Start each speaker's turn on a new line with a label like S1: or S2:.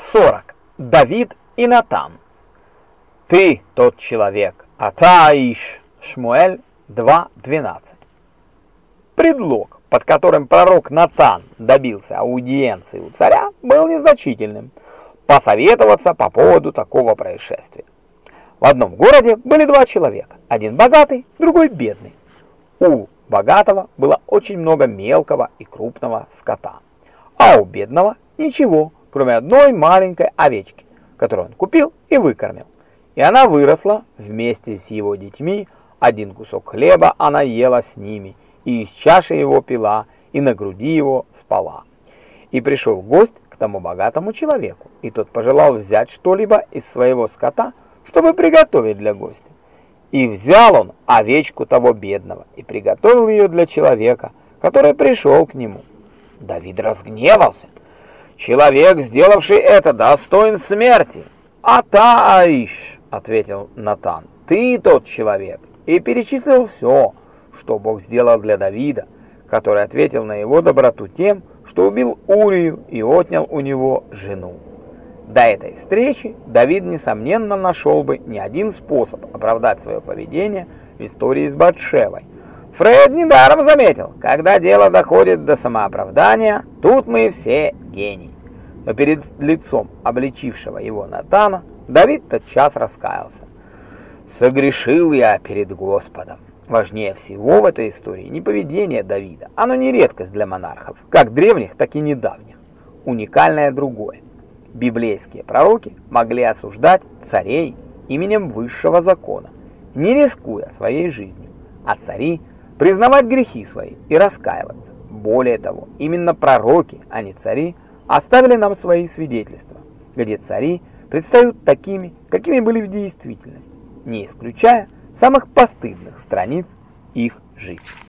S1: 40. Давид и Натан. Ты тот человек, а Таиш. Шмуэль 2.12. Предлог, под которым пророк Натан добился аудиенции у царя, был незначительным. Посоветоваться по поводу такого происшествия. В одном городе были два человека, один богатый, другой бедный. У богатого было очень много мелкого и крупного скота, а у бедного ничего, кроме одной маленькой овечки, которую он купил и выкормил. И она выросла вместе с его детьми, один кусок хлеба она ела с ними, и из чаши его пила, и на груди его спала. И пришел гость к тому богатому человеку, и тот пожелал взять что-либо из своего скота, чтобы приготовить для гостя. И взял он овечку того бедного и приготовил ее для человека, который пришел к нему. Давид разгневался. Человек, сделавший это, достоин смерти. А Таиш, ответил Натан, ты тот человек. И перечислил все, что Бог сделал для Давида, который ответил на его доброту тем, что убил Урию и отнял у него жену. До этой встречи Давид, несомненно, нашел бы не один способ оправдать свое поведение в истории с Батшевой. Фред недаром заметил, когда дело доходит до самооправдания, тут мы все гении. Но перед лицом обличившего его Натана Давид тотчас раскаялся. «Согрешил я перед Господом». Важнее всего в этой истории не поведение Давида, оно не редкость для монархов, как древних, так и недавних. Уникальное другое. Библейские пророки могли осуждать царей именем высшего закона, не рискуя своей жизнью, а цари признавать грехи свои и раскаиваться. Более того, именно пророки, а не цари, оставили нам свои свидетельства, где цари предстают такими, какими были в действительности, не исключая самых постыдных страниц их жизни.